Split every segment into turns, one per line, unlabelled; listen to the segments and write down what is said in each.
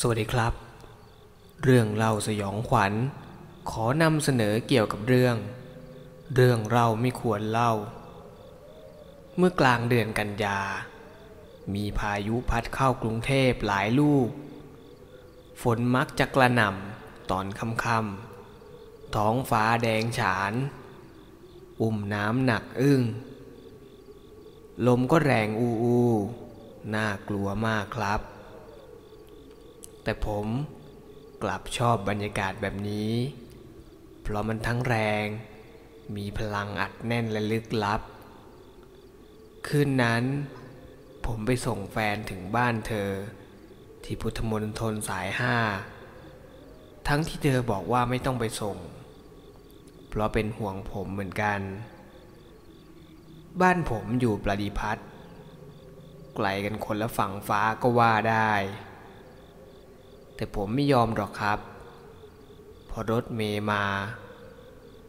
สวัสดีครับ เรื่องเล่าสยองขวัญ ขอนำเสนอเกี่ยวกับเรื่อง เรื่องเราไม่ควรเล่า เมื่อกลางเดือนกันยา มีพายุพัดเข้ากรุงเทพหลายลูก ฝนมักจะกระหน่ำตอนค่ำๆท้องฟ้าแดงฉาน อุ่มน้ำหนักอึ้ง ลมก็แรงอูอูน่ากลัวมากครับ แต่ผมกลับชอบบรรยากาศแบบนี้ เพราะมันทั้งแรง มีพลังอัดแน่นและลึกลับ คืนนั้น ผมไปส่งแฟนถึงบ้านเธอ ที่พุทธมณฑลสายห้า ทั้งที่เธอบอกว่าไม่ต้องไปส่ง เพราะเป็นห่วงผมเหมือนกัน บ้านผมอยู่ประดิพัฒน์ไกลกันคนละฝั่งฟ้าก็ว่าได้ แต่ผมไม่ยอมหรอกครับ พอรถเมย์มา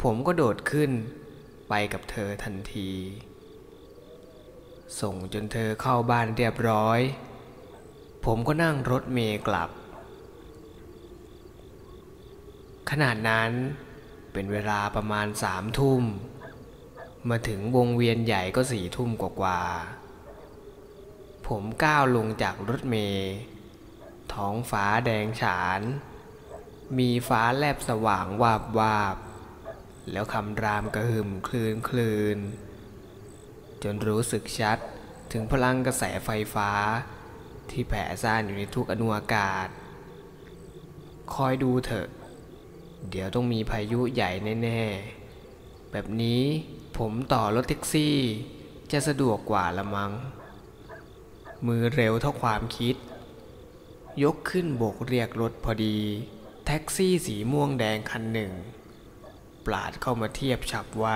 ผมก็โดดขึ้นไปกับเธอทันที ส่งจนเธอเข้าบ้านเรียบร้อย ผมก็นั่งรถเมย์กลับ ขนาดนั้นเป็นเวลาประมาณสามทุ่ม มาถึงวงเวียนใหญ่ก็สี่ทุ่มกว่าๆผมก้าวลงจากรถเมล์ ท้องฟ้าแดงฉาน มีฟ้าแลบสว่างวาบวาบ แล้วคำรามกระหึ่มคลืนคลืน จนรู้สึกชัดถึงพลังกระแสไฟฟ้า ที่แผ่ซ่านอยู่ในทุกอนุอากาศ คอยดูเถอะ เดี๋ยวต้องมีพายุใหญ่แน่ๆ แบบนี้ผมต่อรถแท็กซี่ จะสะดวกกว่าละมัง้งมือเร็วเท่าความคิด ยกขึ้นโบกเรียกรถพอดี แท็กซี่สีม่วงแดงคันหนึ่งปลาดเข้ามาเทียบฉับไว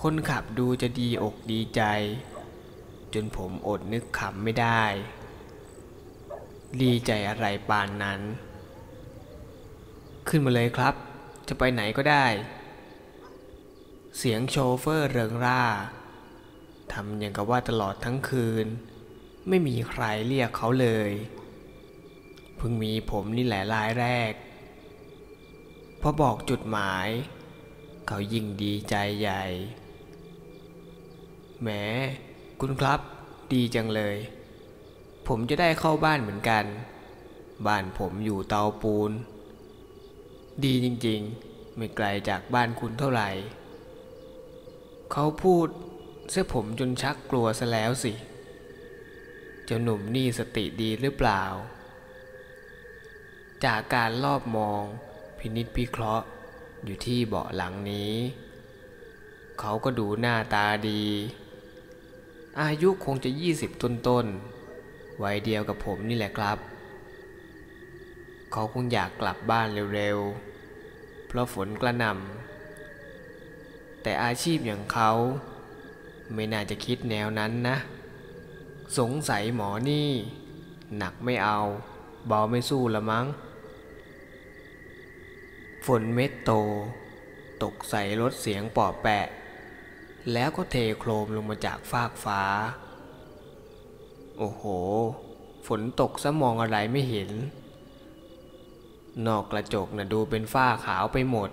คนขับดูจะดีอกดีใจ จนผมอดนึกขำไม่ได้ ดีใจอะไรปานนั้น ขึ้นมาเลยครับ จะไปไหนก็ได้ เสียงโชเฟอร์เริงร่าทำอย่างกับว่าตลอดทั้งคืน ไม่มีใครเรียกเขาเลย เพิ่งมีผมนี่แหละรายแรก พอบอกจุดหมาย เขายิ่งดีใจใหญ่ แหม คุณครับดีจังเลย ผมจะได้เข้าบ้านเหมือนกัน บ้านผมอยู่เตาปูน ดีจริงๆ ไม่ไกลจากบ้านคุณเท่าไหร่ เขาพูดเสียผมจนชักกลัวซะแล้วสิ เจ้าหนุ่มนี่สติดีหรือเปล่า จากการรอบมองพินิษพิเคราะห์อยู่ที่เบาะหลังนี้ เขาก็ดูหน้าตาดี อายุคงจะยี่สิบต้นๆวัยเดียวกับผมนี่แหละครับ เขาคงอยากกลับบ้านเร็วๆ เพราะฝนกระหน่ำแต่อาชีพอย่างเขาไม่น่าจะคิดแนวนั้นนะ สงสัยหมอนี่ หนักไม่เอาเบาไม่สู้ละมั้ง ฝนเม็ดโต ตกใส่รถเสียงปอบแปะ แล้วก็เทโครมลงมาจากฟากฟ้า โอ้โห ฝนตกซะมองอะไรไม่เห็น นอกกระจกนะ่ะดูเป็นฝ้าขาวไปหมด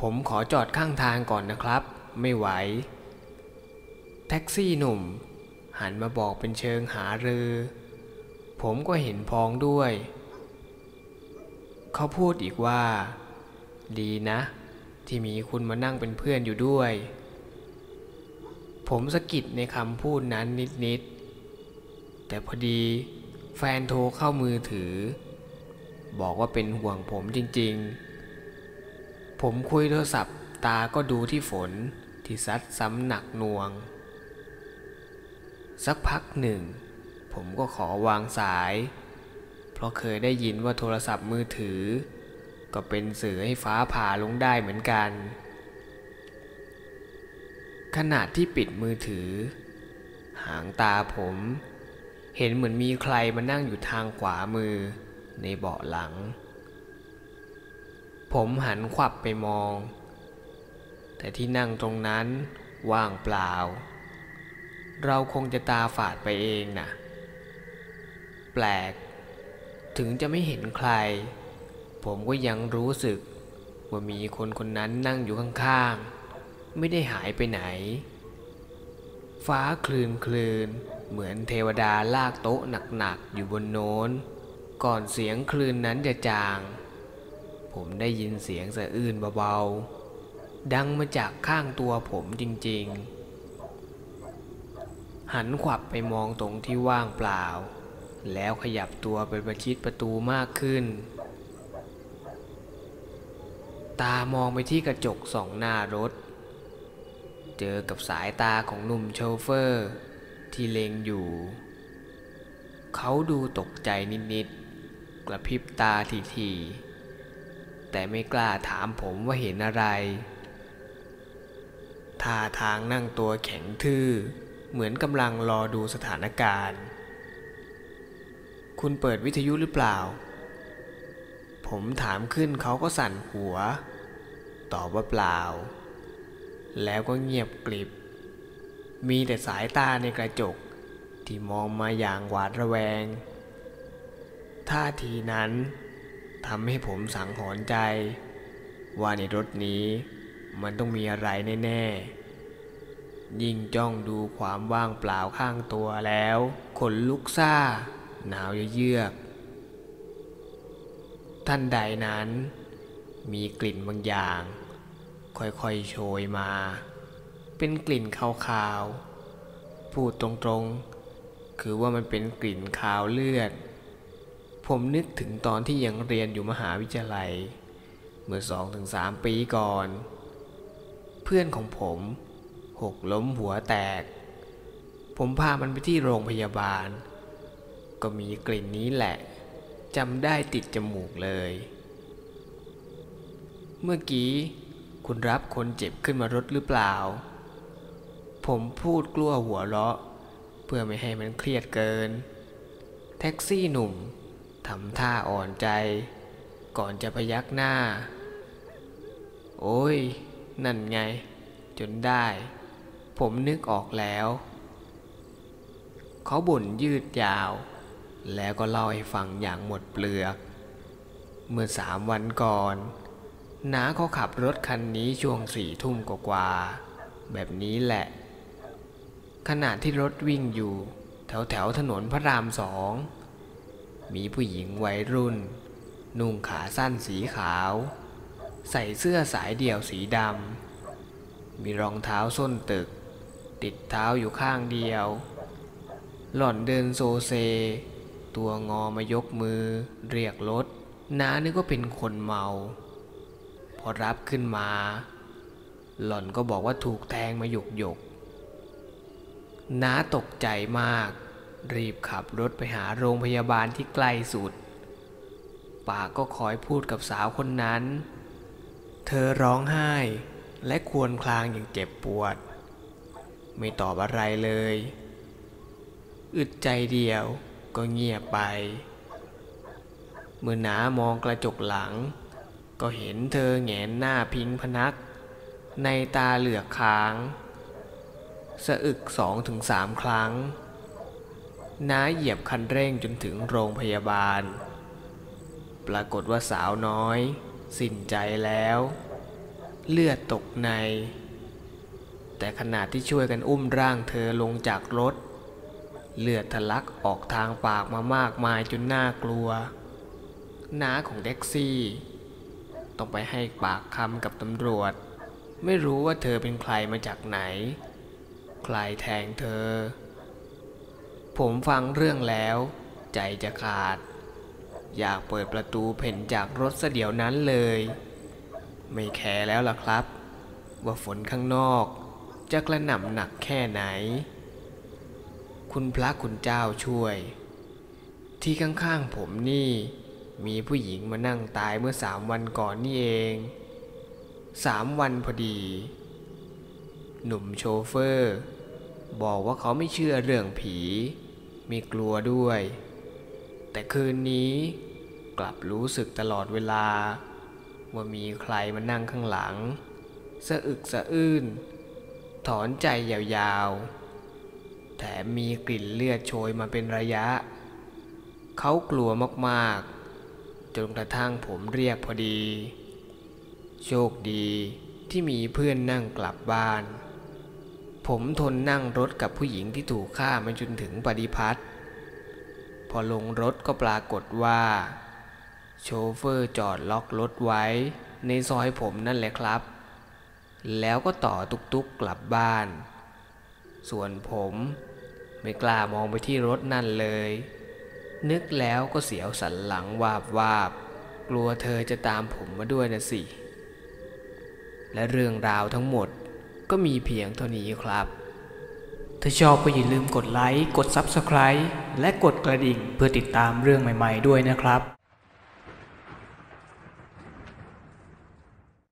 ผมขอจอดข้างทางก่อนนะครับ ไม่ไหว แท็กซี่หนุ่ม หันมาบอกเป็นเชิงหารือ ผมก็เห็นพ้องด้วย เขาพูดอีกว่า ดีนะ ที่มีคุณมานั่งเป็นเพื่อนอยู่ด้วย ผมสะกิดในคำพูดนั้นนิดๆ แต่พอดีแฟนโทรเข้ามือถือ บอกว่าเป็นห่วงผมจริงๆ ผมคุยโทรศัพท์ตาก็ดูที่ฝนที่ซัดซ้ำหนักหน่วง สักพักหนึ่ง ผมก็ขอวางสาย เพราะเคยได้ยินว่าโทรศัพท์มือถือ ก็เป็นสื่อให้ฟ้าผ่าลงได้เหมือนกัน ขณะที่ปิดมือถือ หางตาผม เห็นเหมือนมีใครมานั่งอยู่ทางขวามือในเบาะหลัง ผมหันขวับไปมอง แต่ที่นั่งตรงนั้นว่างเปล่า เราคงจะตาฝาดไปเองนะแปลก ถึงจะไม่เห็นใคร ผมก็ยังรู้สึก ว่ามีคนคนนั้นนั่งอยู่ข้างๆ ไม่ได้หายไปไหน ฟ้าคลืนคลืนเหมือนเทวดาลากโต๊ะหนักๆ อยู่บนโน้น ก่อนเสียงคลืนนั้นจะจาง ผมได้ยินเสียงสะอื้นเบาๆ ดังมาจากข้างตัวผมจริงๆ หันขวับไปมองตรงที่ว่างเปล่า แล้วขยับตัวไปประชิดประตูมากขึ้น ตามองไปที่กระจกสองหน้ารถ เจอกับสายตาของหนุ่มโชเฟอร์ ที่เลงอยู่ เขาดูตกใจนิดๆ กระพริบตาทีๆ แต่ไม่กล้าถามผมว่าเห็นอะไรท่าทางนั่งตัวแข็งทื่อ เหมือนกำลังรอดูสถานการณ์ คุณเปิดวิทยุหรือเปล่า ผมถามขึ้นเขาก็สั่นหัว ตอบว่าเปล่า แล้วก็เงียบกริบ มีแต่สายตาในกระจกที่มองมาอย่างหวาดระแวง ท่าทีนั้นทำให้ผมสังหรณ์ใจ ว่าในรถนี้มันต้องมีอะไรแน่ ๆ ยิ่งจ้องดูความว่างเปล่าข้างตัวแล้วขนลุกซ่า หนาวเยือกท่านใดนั้น มีกลิ่นบางอย่าง ค่อยๆโชยมา เป็นกลิ่นคาวๆพูดตรงๆ คือว่ามันเป็นกลิ่นคาวเลือด ผมนึกถึงตอนที่ยังเรียนอยู่มหาวิทยาลัย เมื่อสองถึงสามปีก่อน เพื่อนของผม หกล้มหัวแตก ผมพามันไปที่โรงพยาบาล ก็มีกลิ่นนี้แหละจำได้ติดจมูกเลย เมื่อกี้คุณรับคนเจ็บขึ้นมารถหรือเปล่า ผมพูดกลัวหัวเราะ เพื่อไม่ให้มันเครียดเกิน แท็กซี่หนุ่มทำท่าอ่อนใจ ก่อนจะพยักหน้า โอ้ย นั่นไง จนได้ ผมนึกออกแล้ว เขาบ่นยืดยาว แล้วก็เล่าให้ฟังอย่างหมดเปลือก เมื่อสามวันก่อนน้าเขาขับรถคันนี้ช่วงสี่ทุ่มกว่าๆแบบนี้แหละ ขณะที่รถวิ่งอยู่ แถวแถวถนนพระรามสอง มีผู้หญิงวัยรุ่น นุ่งขาสั้นสีขาว ใส่เสื้อสายเดี่ยวสีดำมีรองเท้าส้นตึก ติดเท้าอยู่ข้างเดียว หล่อนเดินโซเซ ตัวงอมายกมือ เรียกรถน้านึกว่าเป็นคนเมา พอรับขึ้นมา หล่อนก็บอกว่าถูกแทงมาหยกหยกน้าตกใจมาก รีบขับรถไปหาโรงพยาบาลที่ใกล้สุดปากก็คอยพูดกับสาวคนนั้น เธอร้องไห้และควรคลางอย่างเจ็บปวด ไม่ตอบอะไรเลย อึดใจเดียวก็เงียบไป เมื่อน้ามองกระจกหลัง ก็เห็นเธอแงนหน้าพิงพนัก ในตาเหลือกค้าง สะอึกสองถึงสามครั้ง น้าเหยียบคันเร่งจนถึงโรงพยาบาล ปรากฏว่าสาวน้อย สิ้นใจแล้ว เลือดตกใน แต่ขณะที่ช่วยกันอุ้มร่างเธอลงจากรถ เลือดทะลักออกทางปากมามากมายจนน่ากลัวน้าของเด็กซี่ ต้องไปให้ปากคำกับตำรวจ ไม่รู้ว่าเธอเป็นใครมาจากไหน ใครแทงเธอ ผมฟังเรื่องแล้ว ใจจะขาด อยากเปิดประตูเพ่นจากรถซะเดี๋ยวนั้นเลย ไม่แคร์แล้วล่ะครับว่าฝนข้างนอก จะกระหน่ำหนักแค่ไหน คุณพระคุณเจ้าช่วย ที่ข้างๆผมนี่ มีผู้หญิงมานั่งตายเมื่อสามวันก่อนนี่เองสามวันพอดี หนุ่มโชเฟอร์ บอกว่าเขาไม่เชื่อเรื่องผีมีกลัวด้วย แต่คืนนี้กลับรู้สึกตลอดเวลา ว่ามีใครมานั่งข้างหลัง สะอึกสะอื้น ถอนใจยาวๆ แถมมีกลิ่นเลือดโชยมาเป็นระยะ เขากลัวมากๆ จนกระทั่งผมเรียกพอดี โชคดีที่มีเพื่อนนั่งกลับบ้าน ผมทนนั่งรถกับผู้หญิงที่ถูกฆ่ามาจนถึงปฏิพัทธ์พอลงรถก็ปรากฏว่า โชเฟอร์จอดล็อกรถไว้ในซอยผมนั่นแหละครับ แล้วก็ต่อตุกๆกลับบ้าน ส่วนผมไม่กล้ามองไปที่รถนั่นเลย นึกแล้วก็เสียวสันหลังวาบวาบ กลัวเธอจะตามผมมาด้วยนะสิ และเรื่องราวทั้งหมดก็มีเพียงเท่านี้ครับ
ถ้าชอบก็อย่าลืมกดไลค์ กด Subscribe และกดกระดิ่งเพื่อติดตามเรื่องใหม่ ๆ ด้วยนะครับ